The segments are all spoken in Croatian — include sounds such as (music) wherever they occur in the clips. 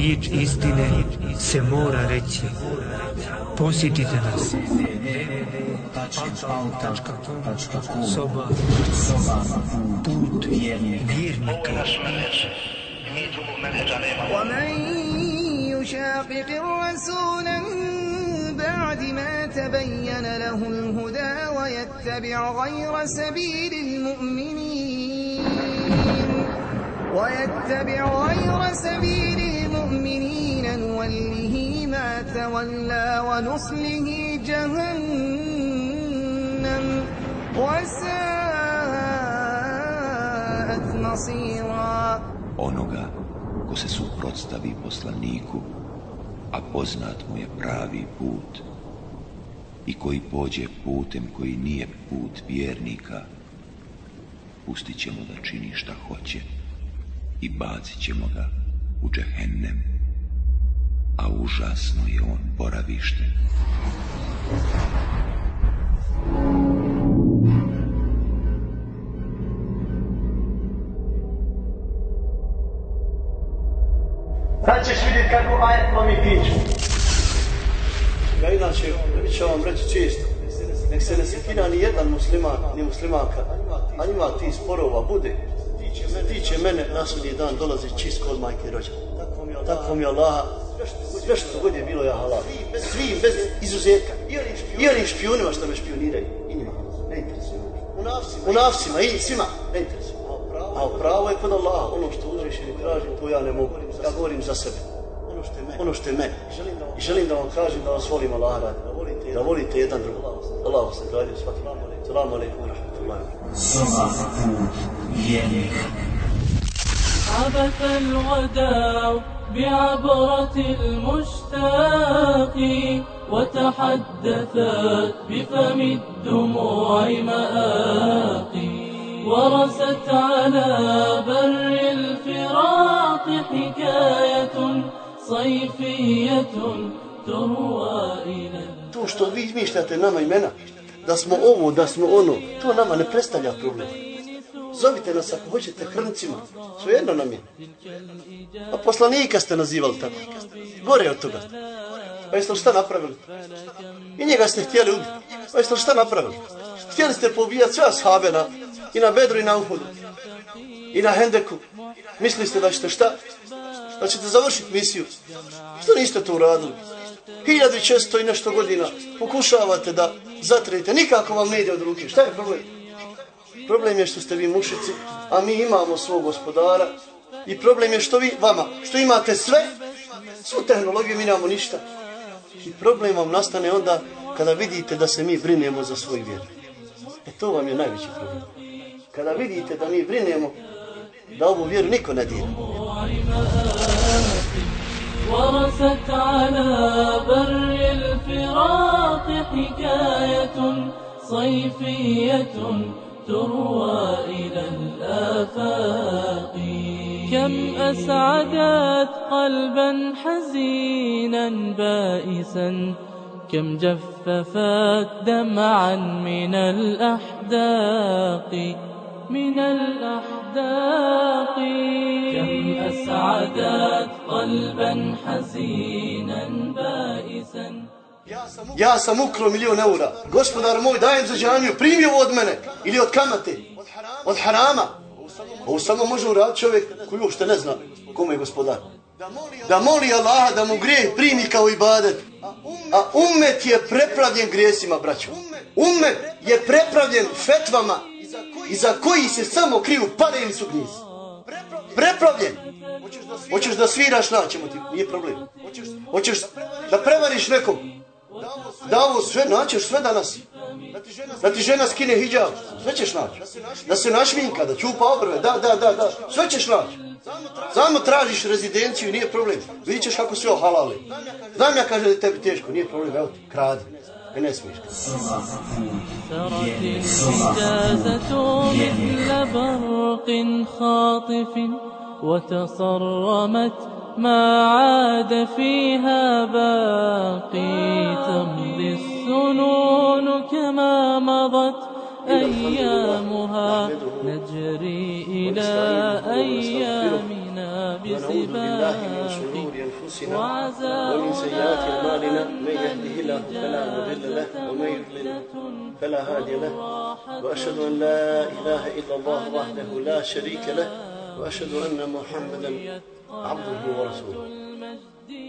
riječ istine se mora reći. Posjetite nas. Soba, put vjernika. ومن يشاقق الرسول من بعد ما تبين له الهدى ويتبع غير سبيل المؤمنين ويتبع غير سبيل المؤمنين نوله ما تولى ونصله جهنم وساءت مصيرا onoga ko se suprotstavi poslaniku, a poznat mu je pravi put i koji pođe putem koji nije put vjernika, pustit ćemo da čini šta hoće i bacit ćemo ga u džehennem, a užasno je on boravište. Sad ćeš vidjeti kako ajetno mi piću. Ja inače, ću vam reći često, nek se ne sekina ni jedan musliman, ni muslimanka, a ima ti sporova bude. Tiče mene na sudnji dan dolazi čist kod majke rođa. Tako mi je Allah, sve što god je bilo ja halal. Svi, bez izuzetka. I onim špijunima što me špioniraju. I njima. Ne interesuju. U nafsima i svima. Ne interesuju. A pravo je kod Allaha, ono što uzviš i traži, to ja ne mogu. Ja govorim za sebe. Ono što je meni. I želim da vam kažem da vas volim Allah radi. Da volite jedan drugog. Allah vas nagradio svaki. Salamu alaikum wa Soba put vjernika. عبث الوداع بعبرة المشتاق وتحدثت بفم الدموع مآقي ورست على بر الفراق حكاية صيفية تروى إلى To što vi izmišljate nama imena, da smo ovo, da smo ono, to nama ne predstavlja problem. Zovite nas ako hoćete hrncima, svejedno nam je. A poslanika ste nazivali tako. Gore od toga. Pa jeste li šta napravili? I njega ste htjeli ubiti. Pa jeste li šta napravili? Htjeli ste poubijati sve ashabe na, i na Bedru i na Uhudu. I na Hendeku. Mislili ste da ćete šta? Da ćete završiti misiju. Što niste to uradili? 1600 i nešto godina pokušavate da zatrete. Nikako vam ne ide od ruke. Šta je problem? Problem je što ste vi mušici, a mi imamo svog gospodara. I problem je što vi, vama, što imate sve, svu tehnologiju, mi nemamo ništa. I problem vam nastane onda kada vidite da se mi brinemo za svoj vjer. E to vam je najveći problem. Kada vidite da mi brinemo da ovu vjeru niko ne dira. ورست على بر الفراق حكاية صيفية تروى إلى الآفاق. كم أسعدت قلبا حزينا بائسا. كم جففت دمعا من الأحداق. من الأحداق. كم أسعدت قلبا حزينا بائسا. Ja sam ukrao milion eura. Gospodar moj, dajem za džamiju, primi ovo od mene. Ili od kamate. Od harama. Ovo samo može uraditi čovjek koji uopšte ne zna kome je gospodar. Da moli Allaha da mu grijeh primi kao ibadet. A umet je prepravljen grijesima, braćo. Umet je prepravljen fetvama iza koji se samo kriju pare ili su gnjizi. Prepravljen. Hoćeš da sviraš na ćemo ti, nije problem. Hoćeš da prevariš nekom. Da ovo sve naćeš sve danas. Da ti žena skine hijab, sve ćeš naći. Da se našminka, da čupa obrve, da, da, da, da, sve ćeš naći. Samo tražiš rezidenciju i nije problem. Vidit ćeš kako sve ohalali. Znam ja kaže da je tebi teško, nije problem, evo ti, kradi. E ne smiješ. سرت الحجازة مثل برق خاطف وتصرمت ما عاد فيها باقي تمضي السنون كما مضت أيامها. نجري إلى أيامنا بسباق أنفسنا ومن سيئات أعمالنا من يهده الله فلا مضل له ومن يضلل فلا هادي له. وأشهد أن لا إله إلا الله وحده لا شريك له. وأشهد أن محمدا عبده ورسوله.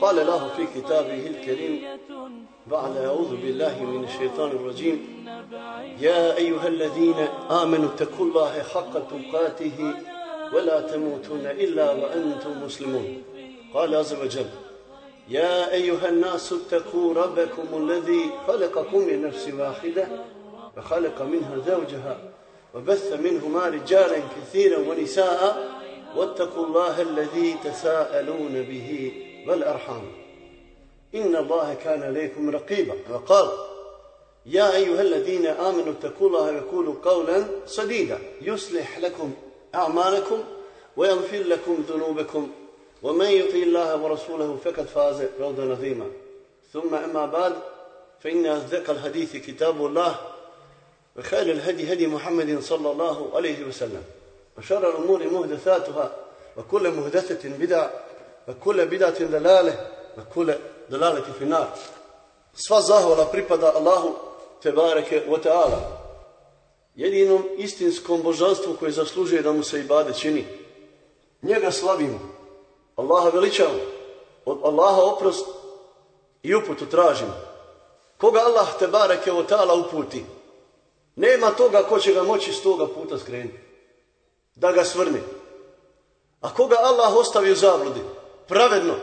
قال الله في كتابه الكريم بعد أعوذ بالله من الشيطان الرجيم يا أيها الذين آمنوا اتقوا الله حق تقاته ولا تموتن إلا وأنتم مسلمون. قال عز وجل يا أيها الناس اتقوا ربكم الذي خلقكم من نفس واحدة وخلق منها زوجها وبث منهما رجالا كثيرا ونساء واتقوا الله الذي تساءلون به والأرحام. إن الله كان عليكم رقيبا. وقال يا أيها الذين آمنوا اتقوا الله وقولوا قولا سديدا. يصلح لكم أعمالكم ويغفر لكم ذنوبكم. ومن يطع الله ورسوله فقد فاز فوزا عظيما. ثم أما بعد فإن أصدق الحديث كتاب الله وخير الهدي هدي محمد صلى الله عليه وسلم. وشر الأمور محدثاتها وكل محدثة بدعة وكل بدعة دلالة وكل دلالة في النار sva zahvala pripada Allahu Tebareke wa ta'ala jedinom istinskom božanstvu koje zaslužuje da mu se ibade čini njega slavimo Allaha veličamo od Allaha oprost i uputu tražimo koga Allah Tebareke wa ta'ala uputi nema toga ko će ga moći s toga puta skrenuti da ga svrne a koga Allah ostavi u zabludi pravedno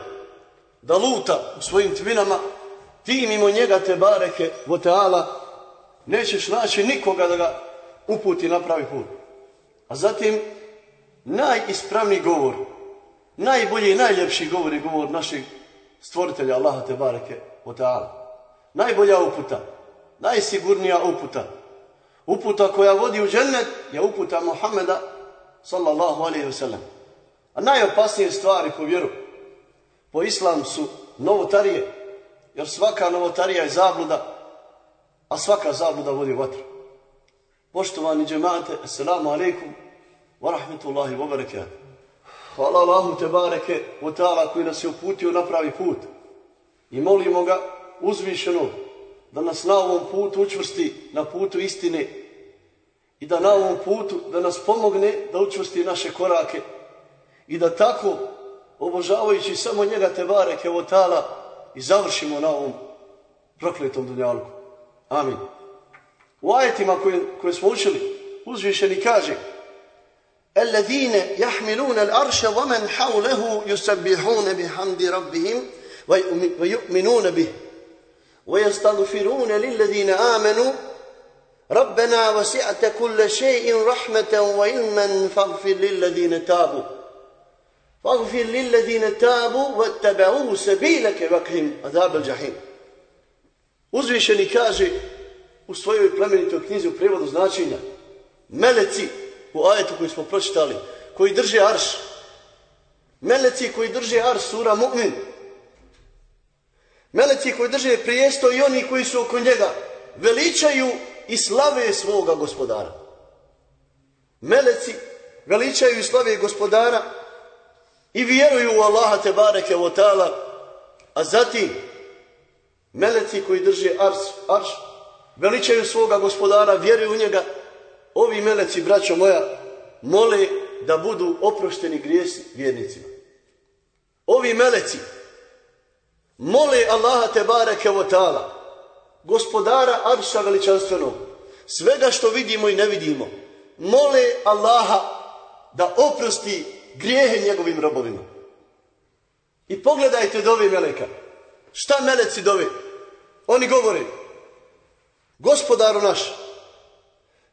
da luta u svojim tvinama ti mimo njega te bareke voteala nećeš naći nikoga da ga uputi na pravi put. A zatim najispravniji govor, najbolji i najljepši govor je govor našeg stvoritelja Allaha te bareke voteala. Najbolja uputa, najsigurnija uputa, uputa koja vodi u džennet je uputa Muhammeda sallallahu alaihi wa sallam. A najopasnije stvari po vjeru, po islam su novotarije, jer svaka novotarija je zabluda, a svaka zabluda vodi u vatru. Poštovani džemate, assalamu alaikum, wa rahmetullahi wa barakatuh. Hvala Allahu te bareke, ta'ala koji nas je uputio na pravi put. I molimo ga uzvišeno da nas na ovom putu učvrsti na putu istine i da na ovom putu da nas pomogne da učvrsti naše korake i da tako obožavajući samo njega te bareke o ta'ala i završimo na ovom prokletom dunjalku. Amin. U ajetima koje, koje smo učili, uzvišeni kaže الذين يحملون الأرش ومن حوله يسبحون بحمد ربهم ويؤمنون به ويستغفرون للذين آمنوا ربنا وسعت كل شيء رحمة وعلما فاغفر للذين تابوا فاغفر للذين تابوا واتبعوا سبيلك وقهم عذاب الجحيم Uzvišeni kaže u svojoj plemenitoj knjizi u prevodu značenja meleci u ajetu koji smo pročitali koji drže arš meleci koji drže arš sura mu'min meleci koji drže prijesto i oni koji su oko njega veličaju i slave svoga gospodara meleci veličaju i slave gospodara i vjeruju u Allaha te bareke o ta'ala, a zatim meleci koji drže ars, arš, veličaju svoga gospodara, vjeruju u njega, ovi meleci, braćo moja, mole da budu oprošteni grijesi vjernicima. Ovi meleci mole Allaha te bareke o ta'ala, gospodara arša veličanstvenog, svega što vidimo i ne vidimo, mole Allaha da oprosti grijehe njegovim robovima. I pogledajte dove meleka. Šta meleci dove? Oni govore, gospodaru naš,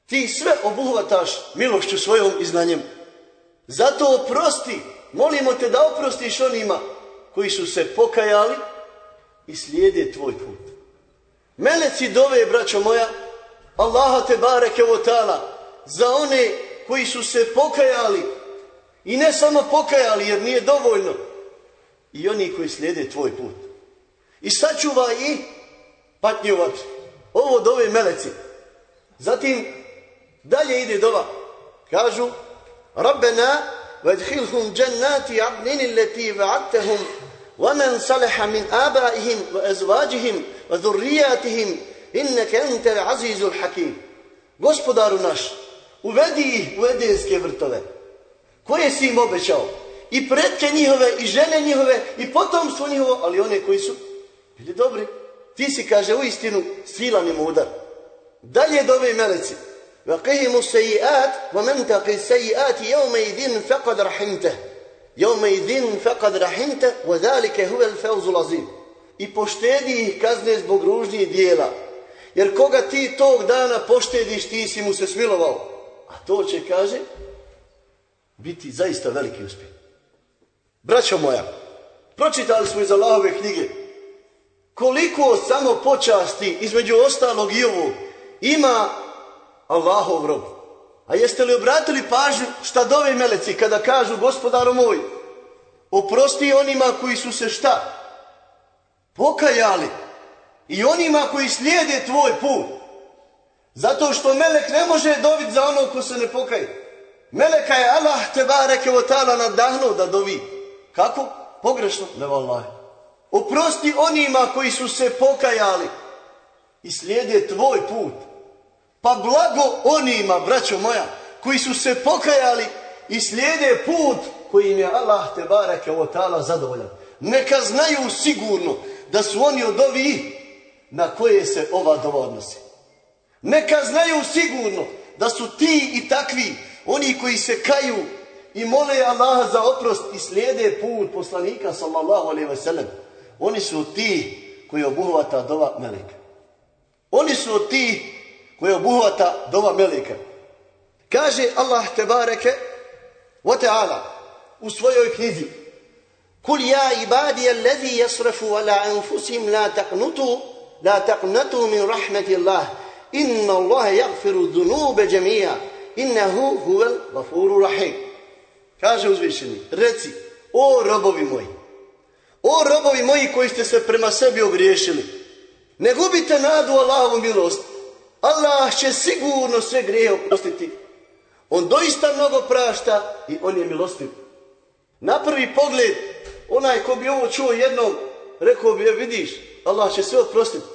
ti sve obuhvataš milošću svojom i znanjem. Zato oprosti, molimo te da oprostiš onima koji su se pokajali i slijede tvoj put. Meleci dove, braćo moja, Allaha te bareke o ta'ala, za one koji su se pokajali i ne samo pokajali jer nije dovoljno. I oni koji slijede tvoj put. I sačuvaj i patnju. Ovo dove meleci. Zatim dalje ide dova. Kažu Rabbena vadhilhum džennati abnini leti وَمَنْ صَلَحَ مِنْ آبَائِهِمْ وَأَزْوَاجِهِمْ وَذُرِّيَاتِهِمْ إِنَّكَ أَنْتَ الْعَزِيزُ الْحَكِيمُ Gospodaru naš, uvedi ih u Edenske vrtove, koje si im obećao, i pretke njihove, i žene njihove, i potomstvo njihovo, ali one koji su bili dobri. Ti si, kaže, u istinu silan i mudar. Dalje dove meleci. وَقِهِمُ السَّيِّئَاتِ وَمَنْ تَقِ السَّيِّئَاتِ يَوْمَئِذٍ فَقَدْ رَحِمْتَهُ Jaume idin fekad rahimte, wa zalike huvel feuzul azim. I poštedi ih kazne zbog ružnijih dijela. Jer koga ti tog dana poštediš, ti si mu se smilovao. A to će, kaže, biti zaista veliki uspjeh. Braćo moja, pročitali smo iz Allahove knjige koliko samo počasti, između ostalog i ovog, ima Allahov rob. A jeste li obratili pažnju šta dove meleci kada kažu gospodaru moj, oprosti onima koji su se šta? Pokajali. I onima koji slijede tvoj put. Zato što melek ne može dobiti za ono ko se ne pokaje. Meleka je Allah te bareke o ta'ala nadahnuo da dovi. Kako? Pogrešno? Ne vallahi. Oprosti onima koji su se pokajali i slijede tvoj put. Pa blago onima, braćo moja, koji su se pokajali i slijede put koji im je Allah te bareke o ta'ala zadovoljan. Neka znaju sigurno da su oni od ovih na koje se ova dova odnosi. Neka znaju sigurno da su ti i takvi, oni koji se kaju i mole Allaha za oprost i slijede put poslanika sallallahu alaihi ve sellem. Oni su ti koji obuhvata dova meleka. Oni su ti koji obuhvata dova meleka. Kaže Allah te bareke wa ta'ala u svojoj knjizi Kul ja ibadi alladhi yasrafu ala anfusihim la taqnutu la taqnatu min rahmeti Allah. Inna Allah yaghfiru dhunuba jami'a. Innahu huwal ghafurur rahim. Kaže uzvišeni reci o robovi moji o robovi moji koji ste se prema sebi ogriješili ne gubite nadu Allahovu milost Allah će sigurno sve grijehe oprostiti on doista mnogo prašta i on je milostiv na prvi pogled onaj ko bi ovo čuo jednom, rekao bi, je vidiš, Allah će sve oprostiti.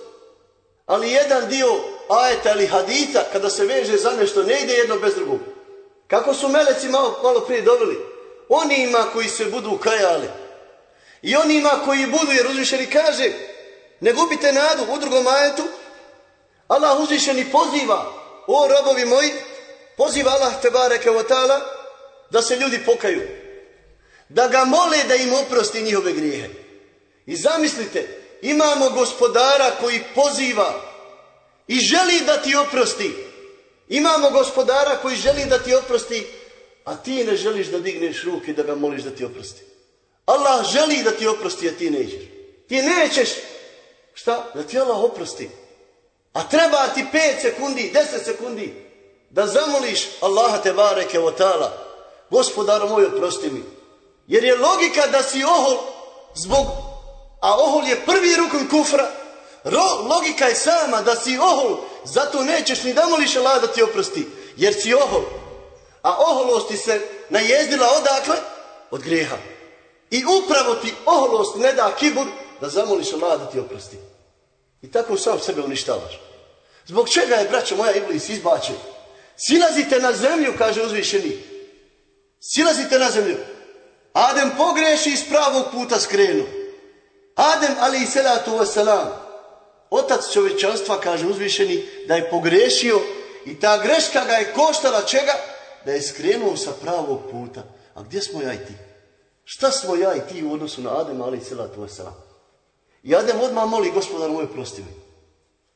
Ali jedan dio ajeta ili hadita, kada se veže za nešto, ne ide jedno bez drugog. Kako su meleci malo, malo prije dobili? Onima koji se budu kajali. I onima koji budu, jer uzvišeni kaže, ne gubite nadu u drugom ajetu. Allah uzvišeni poziva, o robovi moji, poziva Allah te bareke da se ljudi pokaju da ga mole da im oprosti njihove grijehe. I zamislite, imamo gospodara koji poziva i želi da ti oprosti. Imamo gospodara koji želi da ti oprosti, a ti ne želiš da digneš ruke da ga moliš da ti oprosti. Allah želi da ti oprosti, a ti nećeš. Ti nećeš, šta? Da ti Allah oprosti. A treba ti 5 sekundi, 10 sekundi da zamoliš Allaha te bareke o ta'ala. Gospodar moj, oprosti mi. Jer je logika da si ohol zbog, a ohol je prvi rukun kufra, logika je sama da si ohol, zato nećeš ni da moliš Allah da ti oprosti, jer si ohol. A oholost ti se najezdila odakle? Od grijeha. I upravo ti oholost ne da kibur da zamoliš Allah da ti oprosti. I tako sam sebe uništavaš. Zbog čega je, braćo moja, Iblis izbačen? Silazite na zemlju, kaže uzvišeni. Silazite na zemlju. Adem pogreši iz pravog puta skrenu. Adem, ali i selatu wasalam, otac čovečanstva, kaže uzvišeni, da je pogrešio i ta greška ga je koštala čega? Da je skrenuo sa pravog puta. A gdje smo ja i ti? Šta smo ja i ti u odnosu na Adem, ali i selatu wasalam? I Adem odmah moli, gospodar moj, prosti mi.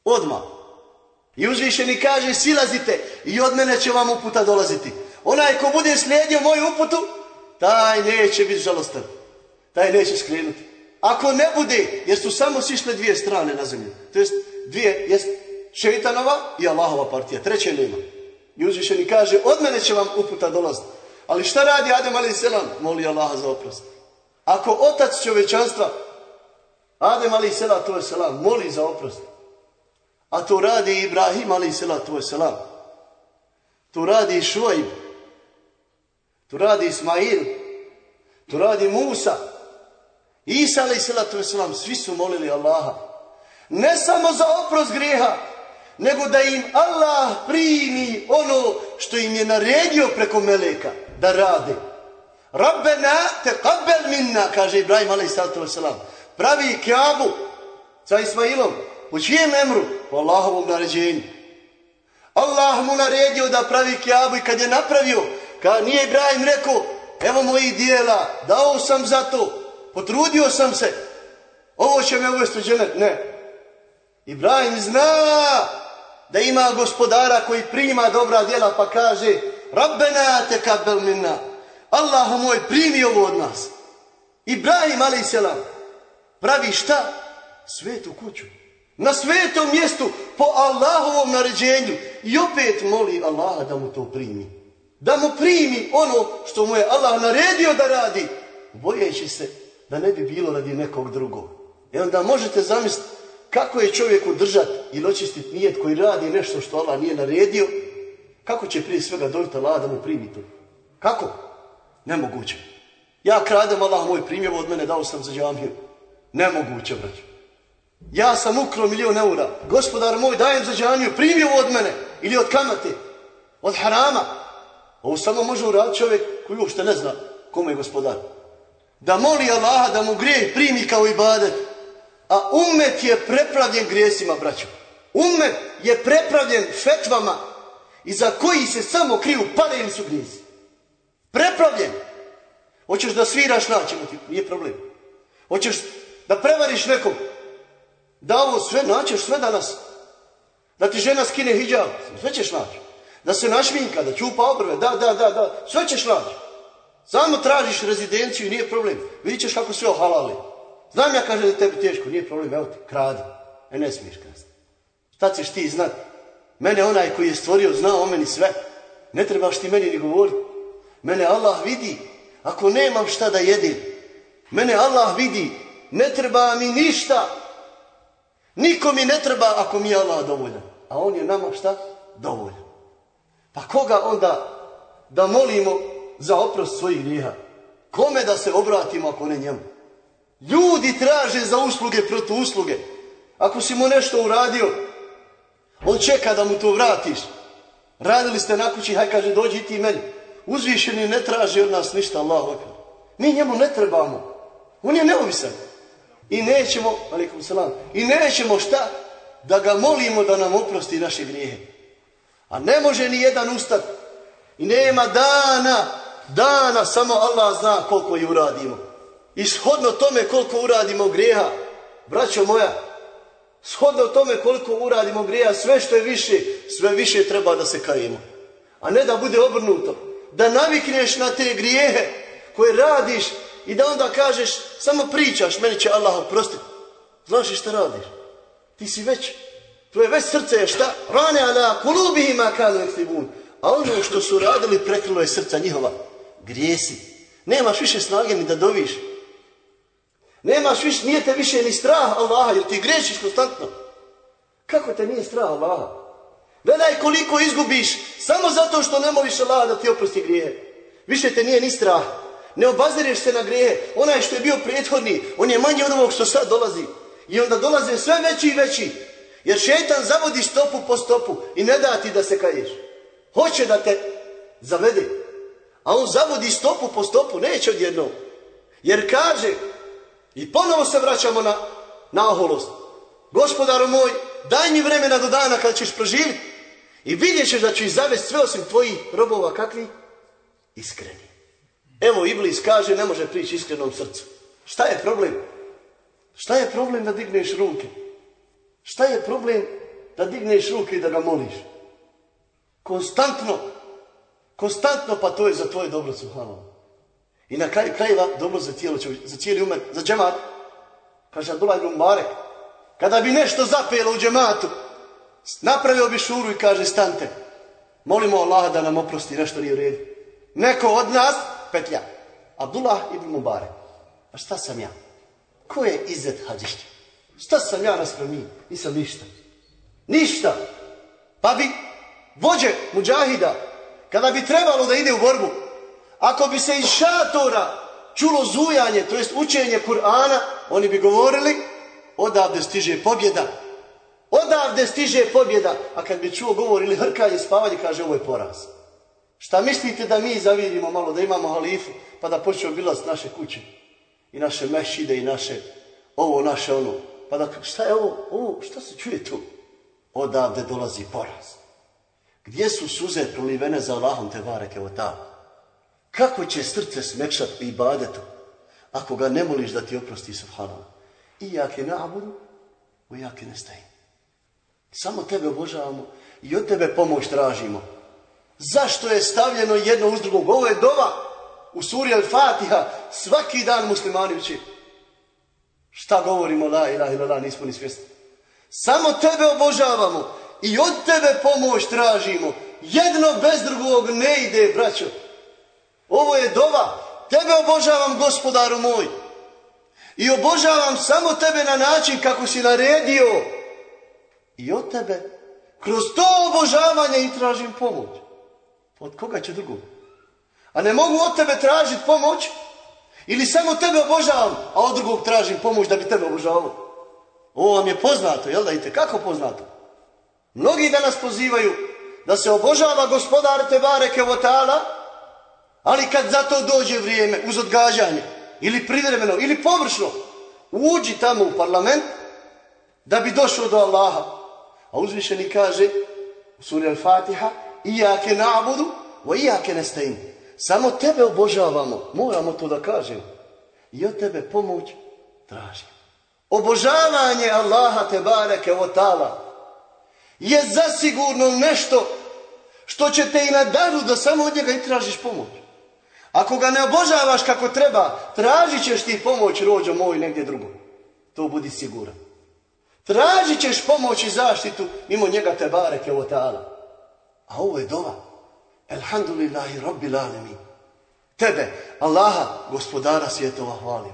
Odmah. I uzvišeni kaže, silazite i od mene će vam uputa dolaziti. Onaj ko bude slijedio moju uputu, taj neće biti žalostan. Taj neće skrenuti. Ako ne bude, jer su samo sišle dvije strane na zemlju. To jest dvije, jest šeitanova i Allahova partija. Treće nema. I uzvišeni kaže, od mene će vam uputa dolaziti. Ali šta radi Adem ali selam? Moli Allaha za oprost. Ako otac čovečanstva, Adem ali selam, to je selam, moli za oprost. A to radi Ibrahim ali selam, to je selam. To radi Šuajb, to radi Ismail, to radi Musa Isa alaih salatu wasalam, svi su molili Allaha. Ne samo za oprost grijeha, nego da im Allah primi ono što im je naredio preko meleka da rade. Rabbena te minna, kaže Ibrahim wasalam. Pravi kjabu sa Ismailom. U čijem emru? Po Allahovom naređenju. Allah mu naredio da pravi kjabu i kad je napravio, kad nije Ibrahim rekao, evo mojih dijela, dao sam za to, potrudio sam se, ovo će me uvesti u. Ne. Ibrahim zna da ima gospodara koji prima dobra djela pa kaže Rabbena te kabel minna. Allah moj primi ovo od nas. Ibrahim a.s. pravi šta? Svetu kuću. Na svetom mjestu po Allahovom naređenju. I opet moli Allaha da mu to primi. Da mu primi ono što mu je Allah naredio da radi. Bojeći se da ne bi bilo radi nekog drugog. I onda možete zamisliti kako je čovjeku držati ili očistiti nijet koji radi nešto što Allah nije naredio. Kako će prije svega doći Allah da mu primi to? Kako? Nemoguće. Ja kradem Allah moj primjer od mene, dao sam za džamiju. Nemoguće, braću. Ja sam ukro milion eura. Gospodar moj, dajem za džamiju, primi od mene. Ili od kamate. Od harama. Ovo samo može uraditi čovjek koji uopšte ne zna kome je gospodar. Da moli Allaha da mu grijeh primi kao ibadet. A umet je prepravljen grijesima, braćo. Umet je prepravljen fetvama iza koji se samo kriju paljeni su grijesi. Prepravljen. Hoćeš da sviraš naćemo ti, nije problem. Hoćeš da prevariš nekom, da ovo sve naćeš sve danas. Da ti žena skine hijab, sve ćeš naći. Da se našminka, da čupa obrve, da, da, da, da, sve ćeš naći. Samo tražiš rezidenciju nije problem. Vidit ćeš kako sve ohalali. Znam ja kaže da tebi teško, nije problem, evo ti, kradi. E ne smiješ krasti. Šta ćeš ti znati? Mene onaj koji je stvorio zna o meni sve. Ne trebaš ti meni ni govoriti. Mene Allah vidi. Ako nemam šta da jedim, mene Allah vidi. Ne treba mi ništa. Niko mi ne treba ako mi je Allah dovoljan. A on je nama šta? Dovoljan. Pa koga onda da molimo za oprost svojih grijeha? Kome da se obratimo ako ne njemu? Ljudi traže za usluge protu usluge. Ako si mu nešto uradio, on čeka da mu to vratiš. Radili ste na kući, haj kaže dođi ti meni. Uzvišeni ne traži od nas ništa, Allah Mi njemu ne trebamo. On je neovisan. I nećemo, alaikum salam, i nećemo šta? Da ga molimo da nam oprosti naše grijehe. A ne može ni jedan ustat. I nema dana, dana, samo Allah zna koliko je uradimo. I shodno tome koliko uradimo grijeha, braćo moja, shodno tome koliko uradimo grijeha, sve što je više, sve više treba da se kajemo. A ne da bude obrnuto. Da navikneš na te grijehe koje radiš i da onda kažeš, samo pričaš, meni će Allah oprostiti. Znaš šta radiš? Ti si već, tvoje već srce je šta? Rane ala kulubihima kanu ekstibun. A ono što su radili prekrilo je srca njihova. Grijesi. Nemaš više snage ni da doviš. Nemaš više, nije te više ni strah Allaha, jer ti grešiš konstantno. Kako te nije strah Allaha? Gledaj koliko izgubiš, samo zato što ne moliš Allaha da ti oprosti grije. Više te nije ni strah. Ne obazireš se na grijehe. Onaj što je bio prethodni, on je manji od ovog što sad dolazi. I onda dolaze sve veći i veći. Jer šetan zavodi stopu po stopu i ne da ti da se kaješ. Hoće da te zavede. A on zavodi stopu po stopu, neće odjednom. Jer kaže, i ponovo se vraćamo na, na oholost. Gospodaru moj, daj mi vremena do dana kad ćeš proživjeti i vidjet ćeš da ću zavesti sve osim tvojih robova kakvi? Iskreni. Evo Iblis kaže ne može prići iskrenom srcu. Šta je problem? Šta je problem da digneš ruke? Šta je problem da digneš ruke i da ga moliš? Konstantno. Konstantno pa to je za tvoje dobro subhanallah. I na kraju krajeva dobro za tijelo, za cijeli umet, za džemat. Kaže ibn Mubarak. Kada bi nešto zapelo u džematu, napravio bi šuru i kaže stante. Molimo Allaha da nam oprosti nešto nije u redu. Neko od nas petlja. Abdullah ibn Mubarak. A šta sam ja? Ko je izet hađišća? Šta sam ja naspram? Nisam ništa. Ništa. Pa bi vođe muđahida, kada bi trebalo da ide u borbu, ako bi se iz šatora čulo zujanje, to jest učenje Kur'ana, oni bi govorili, odavde stiže pobjeda. Odavde stiže pobjeda. A kad bi čuo govor ili hrkanje, spavanje, kaže ovo je poraz. Šta mislite da mi zavirimo malo, da imamo halifu, pa da počnemo obilaziti naše kuće i naše mešide i naše ovo, naše ono. Pa da, šta je ovo, ovo, šta se čuje tu? Odavde dolazi poraz. Gdje su suze prolivene za Allahom te bareke o Kako će srce smekšat i badetu ako ga ne moliš da ti oprosti subhanallah? I jake nabudu, o jake nestaje. Samo tebe obožavamo i od tebe pomoć tražimo. Zašto je stavljeno jedno uz drugog? Ovo je dova u suri Al-Fatiha. Svaki dan muslimani uči. Šta govorimo la ilaha illallah, nismo ni svjesni. Samo tebe obožavamo i od tebe pomoć tražimo. Jedno bez drugog ne ide, braćo. Ovo je dova. Tebe obožavam, gospodaru moj. I obožavam samo tebe na način kako si naredio. I od tebe, kroz to obožavanje i tražim pomoć. Od koga će drugog? A ne mogu od tebe tražiti pomoć ili samo tebe obožavam, a od drugog tražim pomoć da bi tebe obožavao. Ovo vam je poznato, jel da idete? Kako poznato? Mnogi danas pozivaju da se obožava gospodar Tebare Kevotala, ali kad za to dođe vrijeme, uz odgađanje, ili privremeno, ili površno, uđi tamo u parlament da bi došao do Allaha. A uzvišeni kaže u suri Al-Fatiha Iyake na'budu wa iyake nesta'in. Samo tebe obožavamo, moramo to da kažem. I od tebe pomoć tražim. Obožavanje Allaha te bareke o tala je zasigurno nešto što će te i na danu da samo od njega i tražiš pomoć. Ako ga ne obožavaš kako treba, tražit ćeš ti pomoć, rođo moj, negdje drugo. To budi siguran. Tražit ćeš pomoć i zaštitu mimo njega te bareke o tala. A ovo je dova. Elhamdulillahi rabbil alemin. Tebe, Allaha, gospodara svjetova, hvalim.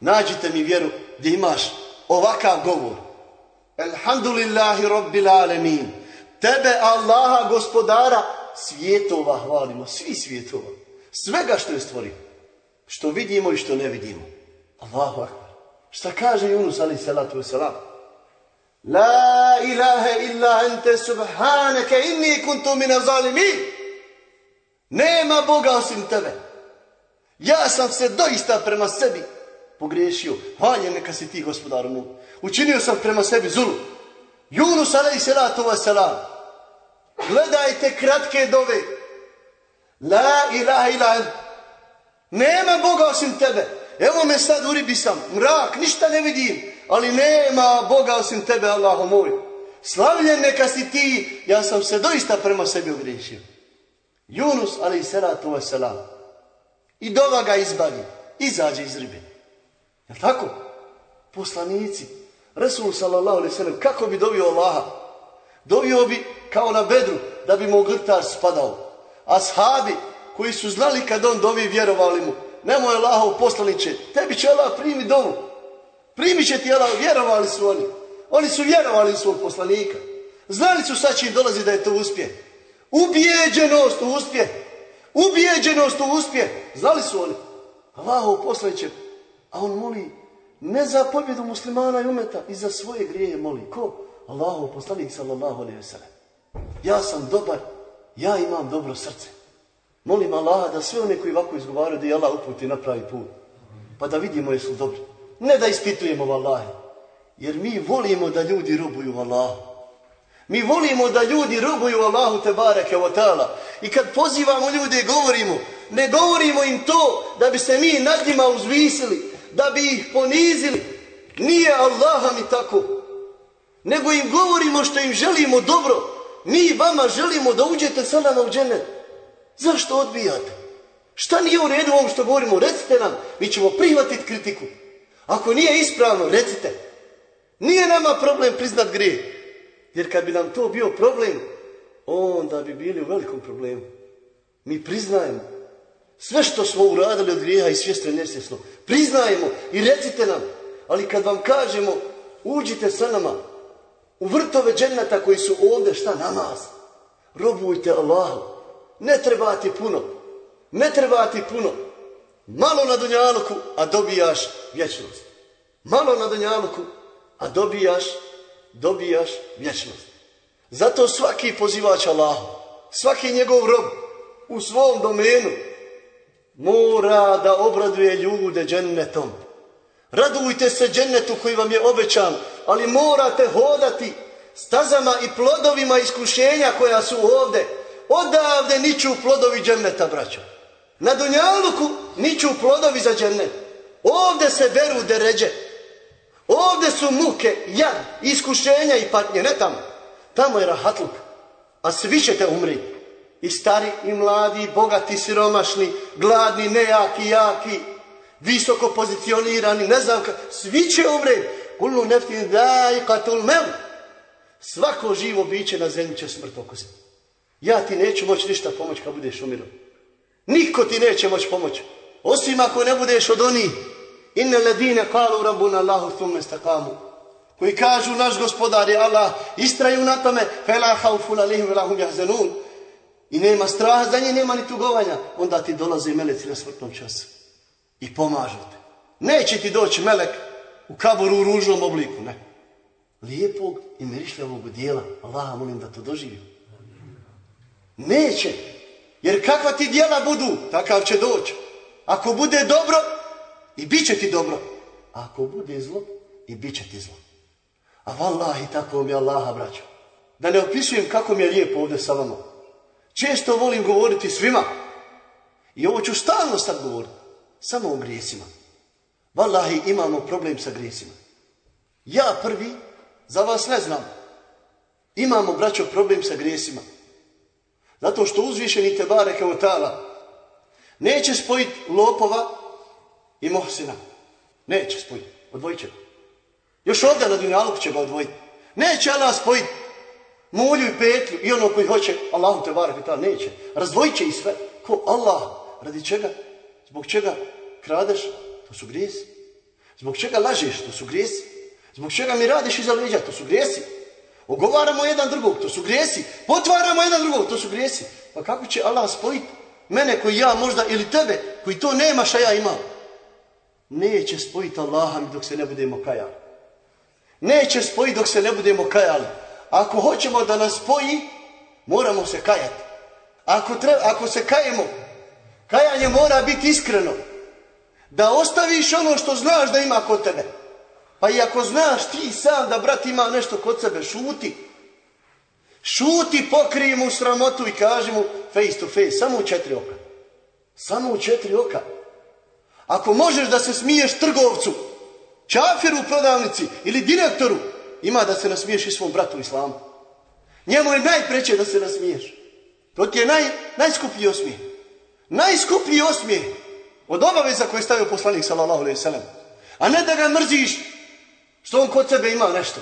Nađite mi vjeru gdje imaš ovakav govor. Elhamdulillahi rabbil alemin. Tebe, Allaha, gospodara svjetova, hvalimo. Svi svjetova. Svega što je stvorio. Što vidimo i što ne vidimo. Allahu akbar. Šta kaže Yunus alaih salatu wasalam? La ilaha illa ente subhaneke inni kuntu mina zalimin. Nema Boga osim tebe. Ja sam se doista prema sebi pogriješio. Hvaljen neka si ti gospodaru mu. Učinio sam prema sebi zulu. Yunus alaih salatu wasalam. Gledajte kratke dove. La ilaha ente. Nema Boga osim tebe. Evo me sad u ribi sam. Mrak, ništa ne vidim ali nema Boga osim tebe, Allahu moj. Slavljen neka si ti, ja sam se doista prema sebi ogriješio. Yunus, ali i salatu wasalam. I dova ga izbavi, izađe iz ribe. Jel tako? Poslanici, Resul sallallahu alaihi sallam, kako bi dovio Allaha? Dovio bi kao na bedru, da bi mu grtar spadao. Ashabi, koji su znali kad on dovi, vjerovali mu. Nemoj Allahov poslaniće, tebi će Allah primi dovu. Primit će ti Allah, vjerovali su oni. Oni su vjerovali svog poslanika. Znali su sad će im dolazi da je to uspjeh. Ubijeđenost u uspjeh. Ubijeđenost u uspjeh. Znali su oni. Allahov poslaniće. A on moli ne za pobjedu muslimana i umeta, i za svoje grijeje moli. Ko? Allahov poslanik sallallahu alaihi sallam. Ja sam dobar, ja imam dobro srce. Molim Allaha da sve one koji ovako izgovaraju da je Allah uputi na pravi put. Pa da vidimo jesu dobri. Ne da ispitujemo vallahi. Jer mi volimo da ljudi robuju Allahu. Mi volimo da ljudi robuju Allahu te bareke ta'ala. I kad pozivamo ljude i govorimo, ne govorimo im to da bi se mi nad njima uzvisili, da bi ih ponizili. Nije Allaha mi tako. Nego im govorimo što im želimo dobro. Mi vama želimo da uđete sa nama u dženet. Zašto odbijate? Šta nije u redu ovom što govorimo? Recite nam, mi ćemo prihvatiti kritiku. Ako nije ispravno, recite. Nije nama problem priznat grije. Jer kad bi nam to bio problem, onda bi bili u velikom problemu. Mi priznajemo. Sve što smo uradili od grijeha i svjesno i nesvjesno. Priznajemo i recite nam. Ali kad vam kažemo, uđite sa nama u vrtove dženeta koji su ovdje, šta namaz? Robujte Allahu. Ne trebati puno. Ne trebati puno. Malo na dunjaluku, a dobijaš vječnost. Malo na dunjaluku, a dobijaš, dobijaš vječnost. Zato svaki pozivač Allahu, svaki njegov rob u svom domenu mora da obraduje ljude džennetom. Radujte se džennetu koji vam je obećan, ali morate hodati stazama i plodovima iskušenja koja su ovde. Odavde niču plodovi dženneta, braćo. Na Dunjaluku niču plodovi za džennet. Ovde se beru deređe. Ovde su muke, jad, iskušenja i patnje, ne tamo. Tamo je rahatluk. A svi ćete umriti. I stari, i mladi, i bogati, siromašni, gladni, nejaki, jaki, visoko pozicionirani, ne znam kako. Svi će umreti. Kulnu neftin daj katul mev. Svako živo biće na zemlji će smrt okusiti. Ja ti neću moći ništa pomoći kad budeš umirom. Niko ti neće moći pomoći. Osim ako ne budeš od onih inne ledine kalu rabbuna Allahu thumme stakamu. Koji kažu naš gospodar je Allah, istraju na tome, fela haufun alihim velahum jahzenun. I nema straha za njih, nema ni tugovanja. Onda ti dolaze meleci na smrtnom času. I pomažu te. Neće ti doći melek u kaboru u ružnom obliku, ne. Lijepog i mirišljavog dijela. Allah molim da to doživim. Neće. Jer kakva ti dijela budu, takav će doći. Ako bude dobro, i bit će ti dobro. A ako bude zlo, i bit će ti zlo. A vallahi tako mi Allaha, braćo. Da ne opisujem kako mi je lijepo ovdje sa vama. Često volim govoriti svima. I ovo ću stalno sad govoriti. Samo o grijesima. Wallahi imamo problem sa grijesima. Ja prvi, za vas ne znam. Imamo, braćo, problem sa grijesima. Zato što uzvišeni te od tala neće spojiti lopova i mohsina. Neće spojiti. Odvojit će ga. Još ovdje na dunjalku će ga odvojiti. Neće Allah spojiti mulju i petlju i ono koji hoće Allahu te bareke ta neće. Razdvojit će i sve. Ko Allah. Radi čega? Zbog čega kradeš? To su grijesi. Zbog čega lažeš? To su grijesi. Zbog čega mi radiš iza leđa? To su grijesi. Ogovaramo jedan drugog, to su grijesi. Potvaramo jedan drugog, to su grijesi. Pa kako će Allah spojiti mene koji ja možda ili tebe koji to nemaš, a ja imam? Neće spojiti Allaha dok se ne budemo kajali. Neće spojiti dok se ne budemo kajali. Ako hoćemo da nas spoji, moramo se kajati. Ako, treba, ako se kajemo, kajanje mora biti iskreno. Da ostaviš ono što znaš da ima kod tebe. Pa i ako znaš ti sam da brat ima nešto kod sebe, šuti. Šuti, pokrij mu sramotu i kaži mu face to face, samo u četiri oka. Samo u četiri oka. Ako možeš da se smiješ trgovcu, čafiru u prodavnici ili direktoru, ima da se nasmiješ i svom bratu islamu. Njemu je najpreće da se nasmiješ. To ti je naj, najskuplji osmijeh. Najskuplji osmijeh od obaveza koje je stavio poslanik sallallahu alaihi sallam. A ne da ga mrziš što on kod sebe ima nešto.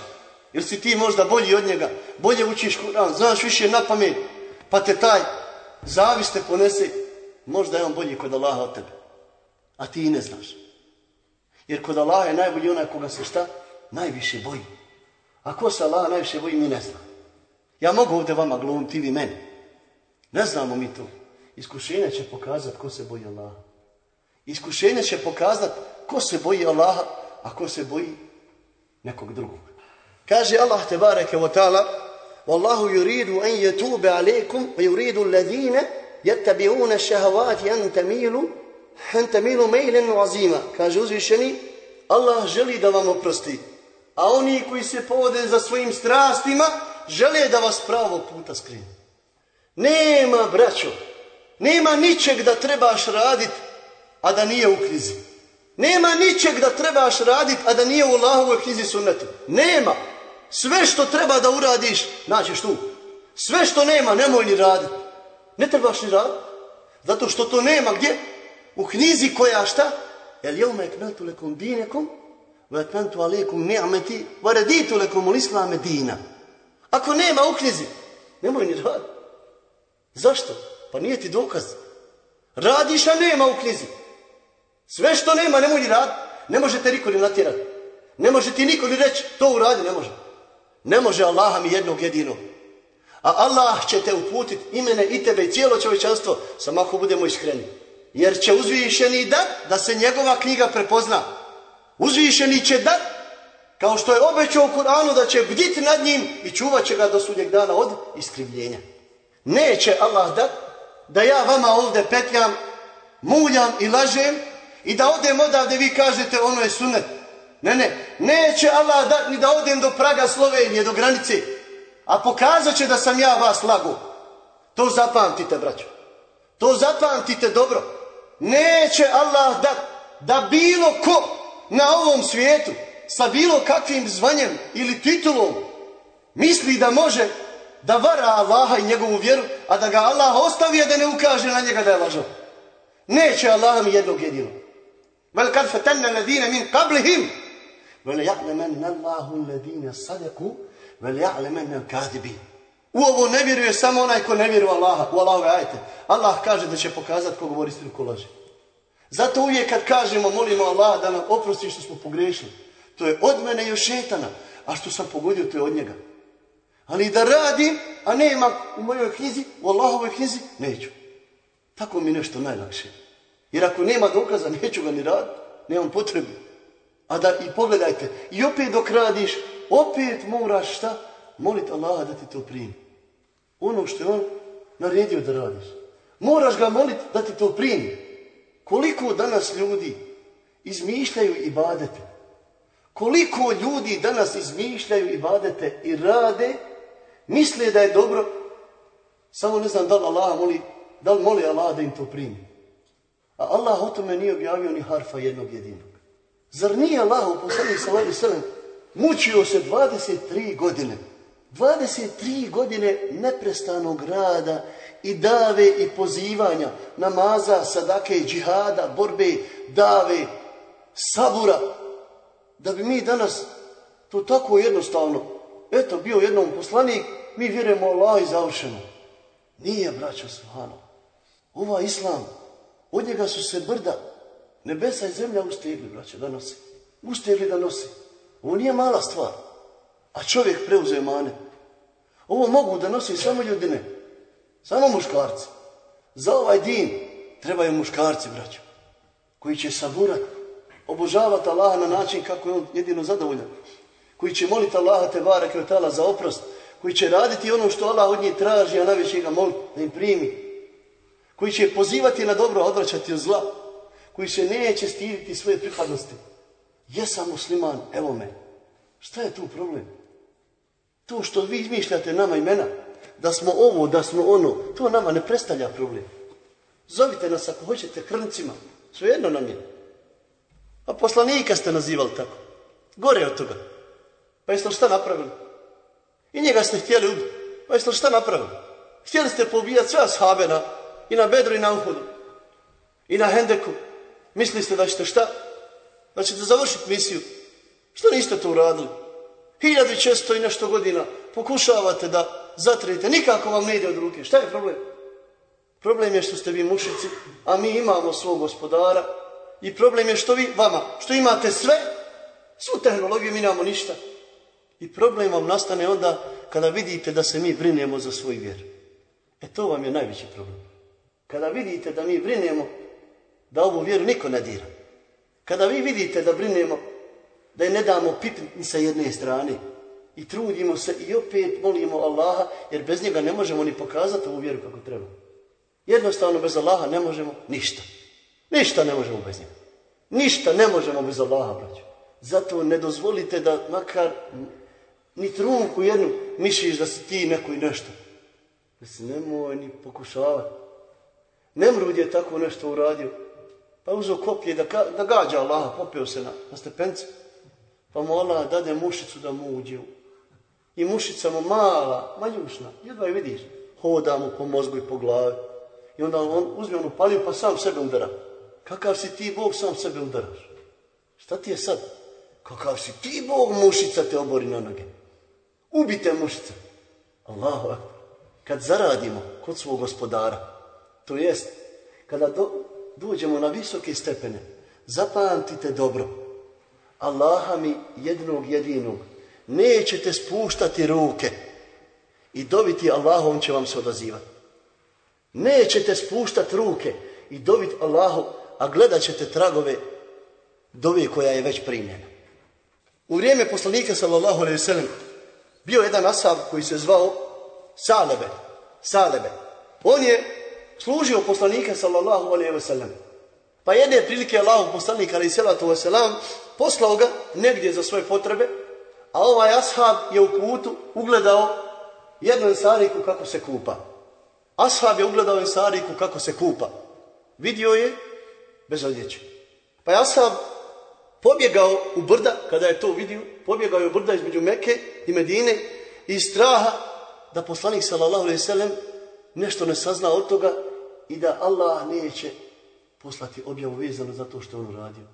Jer si ti možda bolji od njega, bolje učiš Kur'an, znaš više na pamet, pa te taj zavis te ponese, možda je on bolji kod Allaha od tebe. A ti i ne znaš. Jer kod Allaha je najbolji onaj koga se šta? Najviše boji. A ko se Allaha najviše boji, mi ne znamo. Ja mogu ovdje vama glumiti, vi meni. Ne znamo mi to. Iskušenje će pokazati ko se boji Allaha. Iskušenje će pokazati ko se boji Allaha, a ko se boji nekog drugog. Kaže Allah te bareke wa ta'ala Wallahu yuridu an yatube alaikum wa yuridu alladhina yattabi'una shahawati an tamilu an tamilu mailan azima. Kaže uzvišeni Allah želi da vam oprosti. A oni koji se povode za svojim strastima žele da vas pravo puta skrinu. Nema, braćo, nema ničeg da trebaš raditi, a da nije u knjizi. Nema ničeg da trebaš raditi, a da nije u Allahovoj knjizi sunnetu. Nema. Sve što treba da uradiš, naćeš tu. Sve što nema, nemoj ni raditi. Ne trebaš ni raditi. Zato što to nema gdje? U knjizi koja šta? El jevme ekmentu lekom dinekom, ve ekmentu alekum ni'meti, ve reditu lekom ul islame dina. Ako nema u knjizi, nemoj ni raditi. Zašto? Pa nije ti dokaz. Radiš, a nema u knjizi. Sve što nema, nemoj ni raditi. Ne može te niko ni natjerati. Ne može ti niko ni reći, to uradi, ne može. Ne može Allaha mi jednog jedinog. A Allah će te uputiti i mene i tebe i cijelo čovječanstvo, samo ako budemo iskreni. Jer će uzvišeni dat da se njegova knjiga prepozna. Uzvišeni će dat, kao što je obećao u Kur'anu da će bditi nad njim i čuvat će ga do sudnjeg dana od iskrivljenja. Neće Allah dat da ja vama ovdje petljam, muljam i lažem i da odem odavde vi kažete ono je sunet. Ne, ne, neće Allah dat ni da odem do praga Slovenije, do granice, a pokazat će da sam ja vas lagu. To zapamtite, braćo. To zapamtite dobro. Neće Allah dat da bilo ko na ovom svijetu sa bilo kakvim zvanjem ili titulom misli da može da vara Allaha i njegovu vjeru, a da ga Allah ostavi, da ne ukaže na njega da je lažao. Neće Allah mi jednog jedinog. Vel kad fetanna ladine min qablihim, vel ja'lemen Allahu ladine sadaku, vel ja'lemen kadibin. U ovo ne vjeruje samo onaj ko ne vjeruje Allaha, u Allahove ajte. Allah kaže da će pokazati ko govori istinu ko laže. Zato uvijek kad kažemo, molimo Allah da nam oprosti što smo pogrešili. To je od mene i od šetana. A što sam pogodio, to je od njega. Ali da radim, a nema u mojoj knjizi, u Allahovoj knjizi, neću. Tako mi nešto najlakše. Jer ako nema dokaza, (laughs) neću ga ni raditi. Nemam potrebu. A da i pogledajte, i opet dok radiš, opet moraš šta? Molit Allaha da ti to primi. Ono što je on naredio da radiš. Moraš ga moliti da ti to primi. Koliko danas ljudi izmišljaju i badete? Koliko ljudi danas izmišljaju i badete i rade, misle da je dobro, samo ne znam da li Allah moli, da li moli Allah da im to primi. A Allah o tome nije objavio ni harfa jednog jedinog. Zar nije Allah u poslanih sallam mučio se 23 godine? 23 godine neprestanog rada i dave i pozivanja, namaza, sadake, džihada, borbe, dave, sabura, da bi mi danas to tako jednostavno, eto bio jednom poslanik, mi vjerujemo Allah i završeno. Nije, braćo Svano. Ova islam, od njega su se brda, nebesa i zemlja ustegli, braćo, da nosi. Ustegli da nosi. Ovo nije mala stvar. A čovjek preuzeo mane. Ovo mogu da nosi samo ljudine. Samo muškarci. Za ovaj din trebaju muškarci, braćo. Koji će saburati, obožavati Allaha na način kako je on jedino zadovoljan. Koji će moliti Allaha te bareke za oprost. Koji će raditi ono što Allah od njih traži, a najveće ga moliti da im primi. Koji će pozivati na dobro, odvraćati od zla. Koji se neće stiditi svoje pripadnosti. Jesam musliman, evo me. Šta je tu problem? To što vi izmišljate nama imena, da smo ovo, da smo ono, to nama ne predstavlja problem. Zovite nas ako hoćete hrncima, svejedno nam je. A poslanika ste nazivali tako. Gore od toga. Pa jeste li šta napravili? I njega ste htjeli ubiti. Pa jeste li šta napravili? Htjeli ste pobijati sve ashabe na, i na Bedru i na Uhudu. I na Hendeku. Mislili ste da ćete šta? Da ćete završiti misiju. Što niste to uradili? Hiljadu često i nešto godina pokušavate da zatrijete. Nikako vam ne ide od ruke. Šta je problem? Problem je što ste vi mušici, a mi imamo svog gospodara. I problem je što vi, vama, što imate sve, svu tehnologiju, mi nemamo ništa. I problem vam nastane onda kada vidite da se mi brinemo za svoj vjer. E to vam je najveći problem. Kada vidite da mi brinemo da ovu vjeru niko ne dira. Kada vi vidite da brinemo da je ne damo piti ni sa jedne strane i trudimo se i opet molimo Allaha jer bez njega ne možemo ni pokazati ovu vjeru kako treba. Jednostavno bez Allaha ne možemo ništa. Ništa ne možemo bez njega. Ništa ne možemo bez Allaha, braću. Zato ne dozvolite da makar ni trunku jednu mišliš da si ti neko i nešto. Da se nemoj ni pokušavati. Nemrud je tako nešto uradio. Pa uzeo koplje da, da gađa Allaha, popio se na, na stepence. Pa mu Allah dade mušicu da mu uđe. I mušica mu mala, maljušna, jedva je vidiš. Hoda mu po mozgu i po glavi. I onda on uzme onu paliju pa sam sebe udara. Kakav si ti Bog, sam sebe udaraš. Šta ti je sad? Kakav si ti Bog, mušica te obori na noge. Ubite mušica. Allahu Kad zaradimo kod svog gospodara, to jest, kada do, dođemo na visoke stepene, zapamtite dobro, Allaha mi jednog jedinog, nećete spuštati ruke i dobiti Allahom će vam se odazivati. Nećete spuštati ruke i dovit Allahu, a gledat ćete tragove dove koja je već primljena. U vrijeme poslanika sallallahu alejhi ve sellem bio jedan asab koji se zvao Salebe. Salebe. On je služio poslanika sallallahu alejhi ve sellem. Pa jedne prilike Allahu poslanik alejhi salatu ve selam poslao ga negdje za svoje potrebe, a ovaj ashab je u putu ugledao jednu ensariku kako se kupa. Ashab je ugledao ensariku kako se kupa. Vidio je bez odjeće. Pa je ashab pobjegao u brda, kada je to vidio, pobjegao je u brda između Mekke i Medine iz straha da poslanik sallallahu alejhi ve sellem nešto ne sazna od toga i da Allah neće poslati objavu vezano za to što on uradio.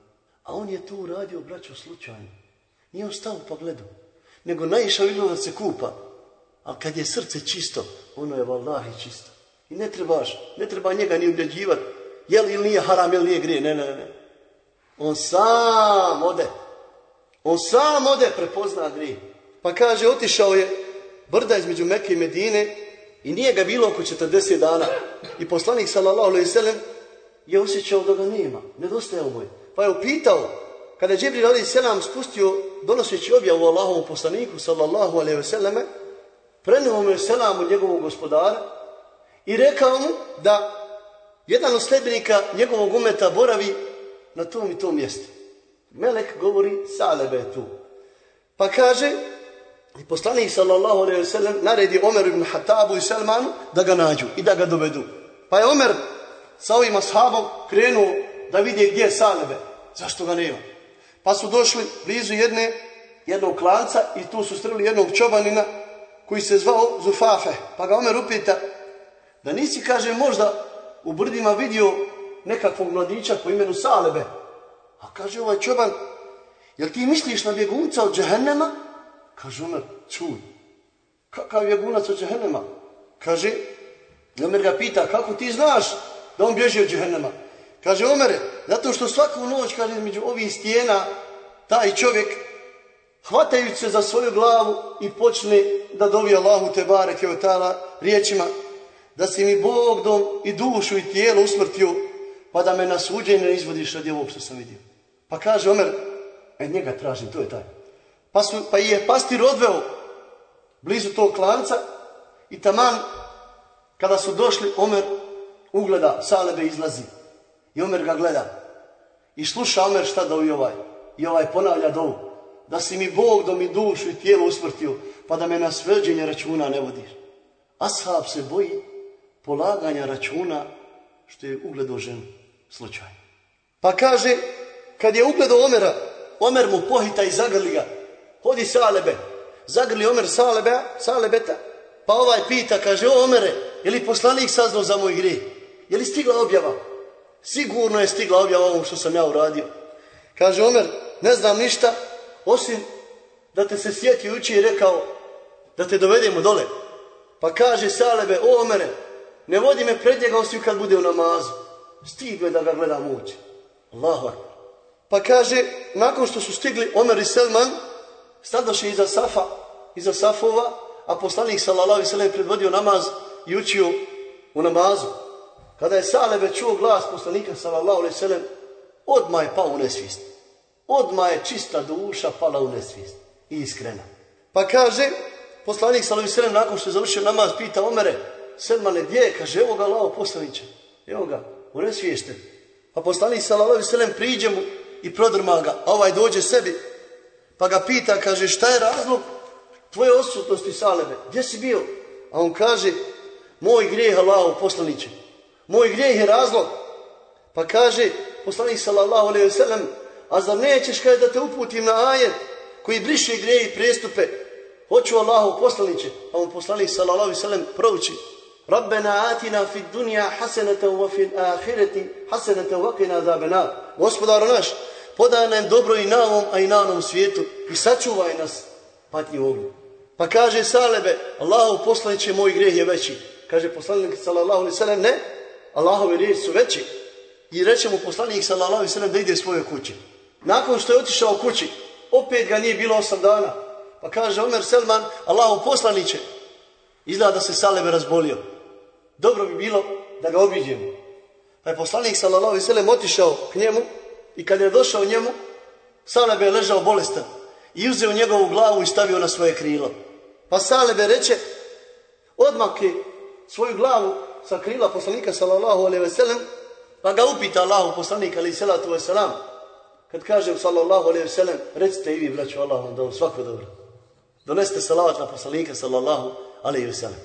A on je to uradio, braćo, slučajno. Nije on stao pa gledao, nego naišao ili da se kupa. A kad je srce čisto, ono je vallahi čisto. I ne trebaš, ne treba njega ni ubjeđivati. Je li ili nije haram, je li nije grije. Ne, ne, ne. On sam ode. On sam ode, prepozna grije. Pa kaže, otišao je brda između Mekke i Medine i nije ga bilo oko 40 dana. I poslanik sallallahu alejhi ve je osjećao da ga nema, nedostajao mu je. Pa je upitao, kada je Džibril alejhi selam spustio donoseći objavu Allahovom poslaniku sallallahu alejhi ve selleme, preneo mu je selam od njegovog gospodara i rekao mu da jedan od sledbenika njegovog umeta boravi na tom i tom mjestu. Melek govori, Salebe tu. Pa kaže, i poslanik sallallahu sellem naredi Omer ibn Hatabu i Salmanu da ga nađu i da ga dovedu. Pa je Omer sa ovim ashabom krenuo da vidi gdje je Salebe. Zašto ga nema? Pa su došli blizu jedne, jednog klanca i tu su strili jednog čobanina koji se zvao Zufafe. Pa ga Omer upita da nisi, kaže, možda u brdima vidio nekakvog mladića po imenu Salebe. A kaže ovaj čoban, jel ti misliš na bjegunca od džehennema? Kaže Omer, čuj, kakav je bjegunac od džehennema? Kaže, Omer ga pita, kako ti znaš da on bježi od džehennema? Kaže Omer, zato što svaku noć, kaže, između ovih stijena, taj čovjek, hvatajući se za svoju glavu i počne da dovi Allahu te bareke tala riječima, da si mi Bog dom i dušu i tijelo usmrtio, pa da me na suđenje izvodiš od ovog što sam vidio. Pa kaže Omer, e njega tražim, to je taj. Pa, su, pa je pastir odveo blizu tog klanca i taman kada su došli, Omer ugleda, Salebe izlazi. I Omer ga gleda. I sluša Omer šta dovi ovaj. I ovaj ponavlja dovu. Da si mi Bog do mi dušu i tijelo usmrtio, pa da me na sveđenje računa ne vodiš. Ashab se boji polaganja računa što je ugledao ženu slučaj. Pa kaže, kad je ugledao Omera, Omer mu pohita i zagrli ga. Hodi Salebe. Zagrli Omer Salebe, Salebeta. Pa ovaj pita, kaže, o Omere, je li poslanik saznao za moj grije? Je li stigla objava? Sigurno je stigla objava ovom što sam ja uradio. Kaže Omer, ne znam ništa, osim da te se sjetio uči i rekao da te dovedemo dole. Pa kaže Salebe, o Omere, ne vodi me pred njega osim kad bude u namazu. Stid me da ga gledam ući. Allahu. Pa kaže, nakon što su stigli Omer i Selman, stadoše iza Safa, iza Safova, a poslanik sallallahu alejhi predvodio namaz i učio u namazu. Kada je Salebe čuo glas poslanika sallallahu alejhi ve sellem, odmah je pao u nesvijest. Odmah je čista duša pala u nesvijest i iskrena. Pa kaže, poslanik sallallahu alejhi ve sellem nakon što je završio namaz pita Omere, Selmane, gdje je? Kaže, evo ga Allaho poslaniće. Evo ga, u nesvijeste. Pa poslanik sallallahu alejhi ve sellem priđe mu i prodrma ga, a ovaj dođe sebi, pa ga pita, kaže, šta je razlog tvoje odsutnosti Salebe? Gdje si bio? A on kaže, moj grijeh Allahu poslaniće. Moj grijeh je razlog. Pa kaže, poslanik sallallahu alejhi ve sellem, a zar nećeš kaže da te uputim na ajet koji briše greje i prestupe? Hoću Allahu poslaniće. A on poslanik sallallahu alejhi ve sellem prouči Rabbena atina fid dunja hasenata wa fil ahireti hasenata wa qina azaban Gospodaru naš, podaj nam dobro i na ovom, a i na onom svijetu i sačuvaj nas patnji ognju. Pa kaže Salebe, Allahu poslaniće moj grijeh je veći. Kaže poslanik sallallahu alejhi ve sellem ne, Allahovi riječi su veći. I reče mu poslanik sallallahu alejhi ve da ide svoje kući. Nakon što je otišao kući, opet ga nije bilo osam dana. Pa kaže Omer Selman, Allahu poslaniće, izgleda da se Salebe razbolio. Dobro bi bilo da ga obiđemo. Pa je poslanik sallallahu alejhi ve otišao k njemu i kad je došao njemu, Salebe je ležao bolestan i uzeo njegovu glavu i stavio na svoje krilo. Pa Salebe reče, odmaki svoju glavu sa krila poslanika sallallahu alejhi ve sellem, pa ga upita Allahu poslanik alejhi salatu ve selam. Kad kažem sallallahu alejhi ve sellem, recite i vi braćo Allah vam dao svako dobro. Donesite salavat na poslanika sallallahu alejhi ve sellem.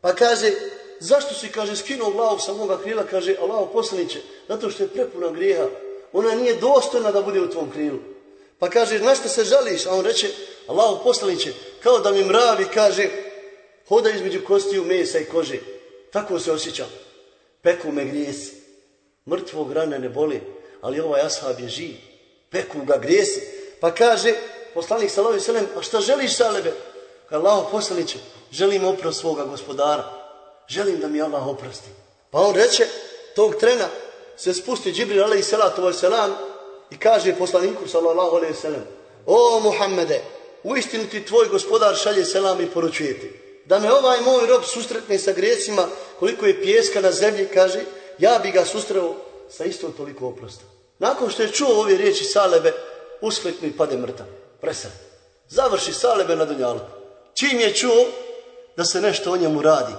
Pa kaže, zašto si, kaže, skinuo glavu sa moga krila, kaže, Allahu poslaniće, zato što je prepuna grijeha. Ona nije dostojna da bude u tvom krilu. Pa kaže, na što se žališ? A on reče, Allahu poslaniće, kao da mi mravi, kaže, hoda između kostiju, mesa i kože. Tako se osjećam. Peku me grijesi. Mrtvog rane ne boli, ali ovaj ashab je živ. Peku ga grijesi. Pa kaže, poslanik ve sellem, a šta želiš salebe? Kaže Allah poslanice, želim oprost svoga gospodara. Želim da mi Allah oprosti. Pa on reče, tog trena se spusti Džibril alejhi salatu selam i kaže poslaniku sallallahu alejhi ve sellem: O Muhammede, uistinu ti tvoj gospodar šalje selam i poručuje ti da me ovaj moj rob susretne sa grijesima koliko je pjeska na zemlji, kaže, ja bi ga susreo sa isto toliko oprosta. Nakon što je čuo ove riječi Salebe, uskliknu i pade mrtav. Presad. Završi Salebe na Dunjalu. Čim je čuo da se nešto o njemu radi,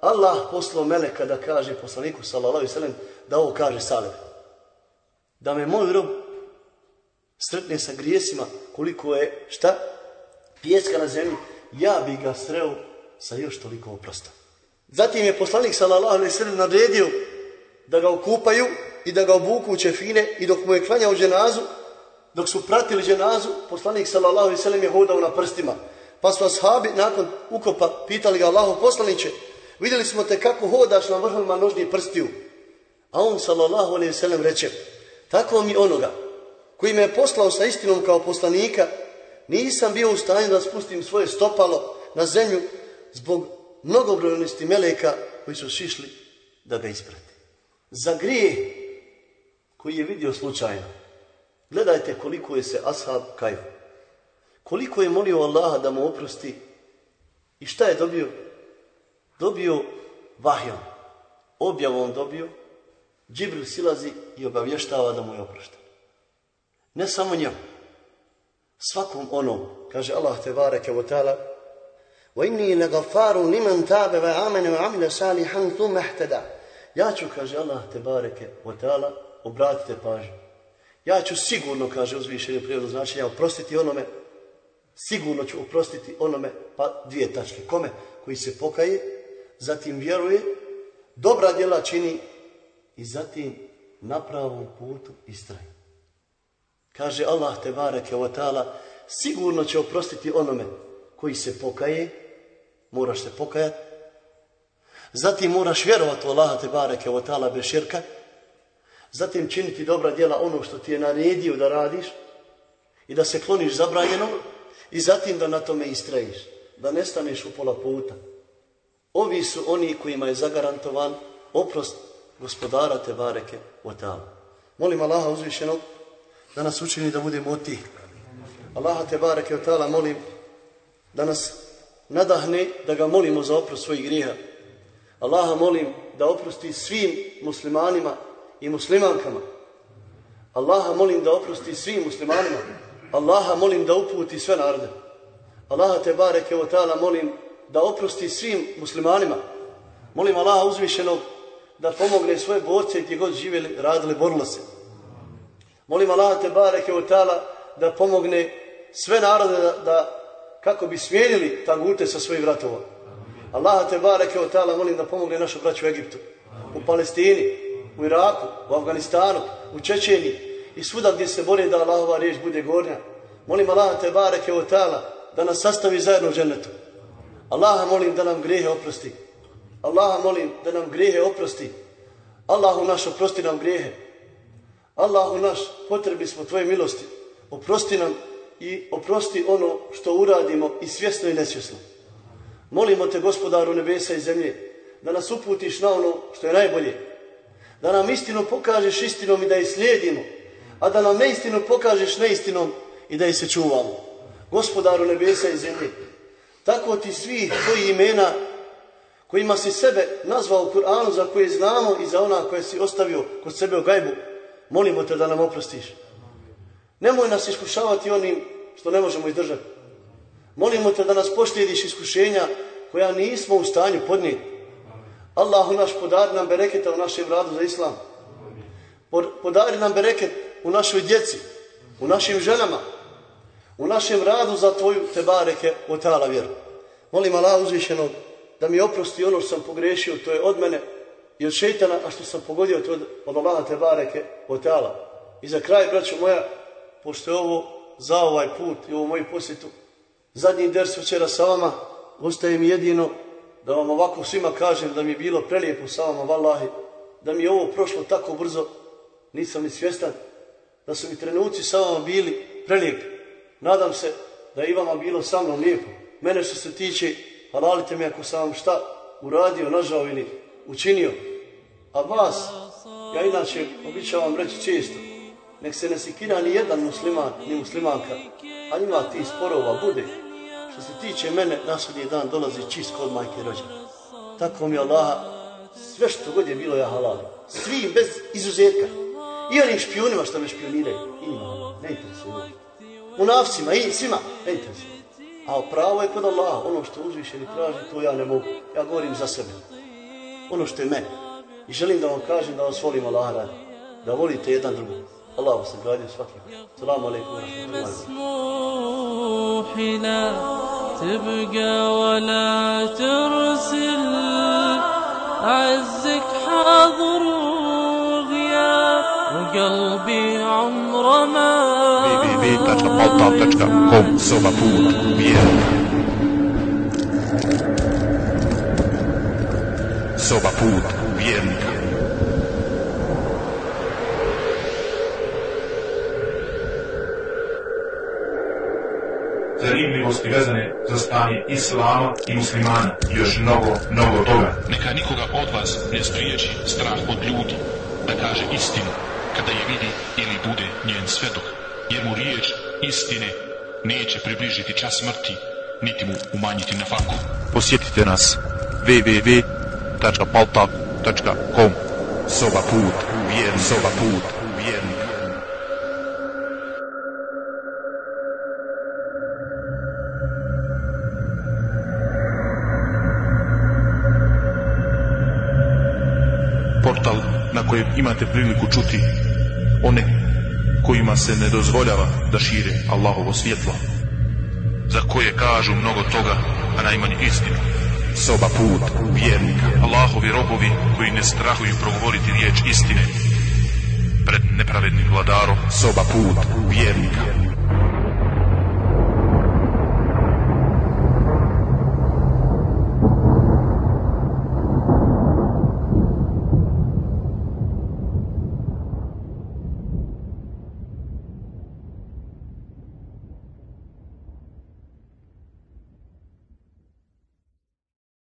Allah poslao meleka da kaže poslaniku sallallahu alejhi da ovo kaže Salebe. Da me moj rob sretne sa grijesima koliko je šta? Pjeska na zemlji, ja bi ga sreo sa još toliko oprosta. Zatim je poslanik sallallahu alejhi ve sellem naredio da ga okupaju i da ga obuku u čefine i dok mu je klanjao dženazu, dok su pratili dženazu, poslanik sallallahu alejhi ve sellem je hodao na prstima. Pa su ashabi nakon ukopa pitali ga Allahu poslanice, vidjeli smo te kako hodaš na vrhovima nožnih prstiju. A on sallallahu alejhi ve sellem reče: Tako mi onoga koji me je poslao sa istinom kao poslanika, nisam bio u stanju da spustim svoje stopalo na zemlju zbog mnogobrojnosti meleka koji su šišli da ga isprati. Za grije koji je vidio slučajno, gledajte koliko je se ashab kajao. Koliko je molio Allaha da mu oprosti i šta je dobio? Dobio vahjom. Objavom dobio. Džibril silazi i obavještava da mu je oprošten. Ne samo njemu. Svakom onom, kaže Allah te bareke وَإِنِّي لَغَفَارٌ لِمَنْ تَابَ وَعَمَنَ وَعَمِلَ صَالِحًا ثُمَّ اهْتَدَى Ja ću, kaže Allah te bareke wa ta'ala, obratite pažnju. Ja ću sigurno, kaže uzvišenje prirodno značenja, oprostiti onome, sigurno ću oprostiti onome, pa dvije tačke. Kome? Koji se pokaje, zatim vjeruje, dobra djela čini i zatim na pravom putu istraje. Kaže Allah te bareke wa ta'ala, sigurno će oprostiti onome koji se pokaje, moraš se pokajati, zatim moraš vjerovati u Allaha te bareke wa ta'ala bez širka, zatim činiti dobra djela ono što ti je naredio da radiš i da se kloniš zabranjeno i zatim da na tome istrajiš, da ne staneš u pola puta. Ovi su oni kojima je zagarantovan oprost gospodara te bareke wa ta'ala. Molim Allaha uzvišenog da nas učini da budemo od tih. Allaha te bareke wa ta'ala molim da nas nadahne da ga molimo za oprost svojih grijeha. Allaha molim da oprosti svim muslimanima i muslimankama. Allaha molim da oprosti svim muslimanima. Allaha molim da uputi sve narode. Allaha te bareke wa ta'ala molim da oprosti svim muslimanima. Molim Allaha uzvišenog da pomogne svoje borce gdje god živjeli, radili, borili se. Molim Allaha te bareke wa ta'ala da pomogne sve narode da, da kako bi smijenili tagute sa svojih vratova. Allaha te bareke wa ta'ala molim da pomogne našu braću u Egiptu, u Palestini, u Iraku, u Afganistanu, u Čečeniji i svuda gdje se bori da Allahova riječ bude gornja. Molim Allaha te bareke wa ta'ala da nas sastavi zajedno u džennetu. Allaha molim da nam grijehe oprosti. Allaha molim da nam grijehe oprosti. Allahu naš oprosti nam grijehe. Allahu naš potrebi smo tvoje milosti. Oprosti nam i oprosti ono što uradimo i svjesno i nesvjesno. Molimo te gospodaru nebesa i zemlje da nas uputiš na ono što je najbolje. Da nam istinu pokažeš istinom i da je slijedimo. A da nam neistinu pokažeš neistinom i da je se čuvamo. Gospodaru nebesa i zemlje, tako ti svi tvoji imena kojima si sebe nazvao u Kur'anu za koje znamo i za ona koje si ostavio kod sebe u gajbu, molimo te da nam oprostiš. Nemoj nas iskušavati onim što ne možemo izdržati. Molimo te da nas poštediš iskušenja koja nismo u stanju podnijeti. Allahu naš podari nam bereketa u našem radu za islam. Pod- Podari nam bereket u našoj djeci, u našim ženama, u našem radu za tvoju te bareke o ta'ala vjeru. Molim Allah uzvišenog da mi oprosti ono što sam pogrešio, to je od mene i od šeitana, a što sam pogodio to od, od Allaha te bareke o ta'ala. I za kraj, braćo moja, pošto je ovo za ovaj put i ovo moju posjetu, zadnji ders večera sa vama, ostaje mi jedino da vam ovako svima kažem da mi je bilo prelijepo sa vama, vallahi, da mi je ovo prošlo tako brzo, nisam ni svjestan, da su mi trenuci sa vama bili prelijepi. Nadam se da je i vama bilo sa mnom lijepo. Mene što se tiče, halalite me ako sam vam šta uradio, nažao ili učinio. A vas, ja inače običavam reći često, nek se ne sikira ni jedan musliman, ni muslimanka, a ima ti sporova, bude. Što se tiče mene, nasudnji dan dolazi čist kod majke rođena. Tako mi je Allaha, sve što god je bilo ja halal. Svi bez izuzetka. I onim špijunima što me špioniraju. I njima, ne interesuje. Munafcima i svima, ne interesuje. A pravo je kod Allaha, ono što uzvišeni traži, to ja ne mogu. Ja govorim za sebe. Ono što je meni. I želim da vam kažem da vas volim Allah. Da volite jedan drugog. اللهم صل وسلم وصفاته السلام عليكم ورحمة الله مسموح لا تبقى ولا ترسل. عزك حاضر وغياب وقلبي عمر ما www.malta.com soba pura bienna zanimljivosti vezane za stanje islama i muslimana i još mnogo, mnogo toga. Neka nikoga od vas ne spriječi strah od ljudi da kaže istinu kada je vidi ili bude njen svedok, jer mu riječ istine neće približiti čas smrti, niti mu umanjiti na faku. Posjetite nas www.paltal.com Soba put vjernika Soba put vjernika imate priliku čuti one kojima se ne dozvoljava da šire Allahovo svjetlo za koje kažu mnogo toga a najmanje istinu. Soba put vjernika Allahovi robovi koji ne strahuju progovoriti riječ istine pred nepravednim vladarom. Soba put vjernika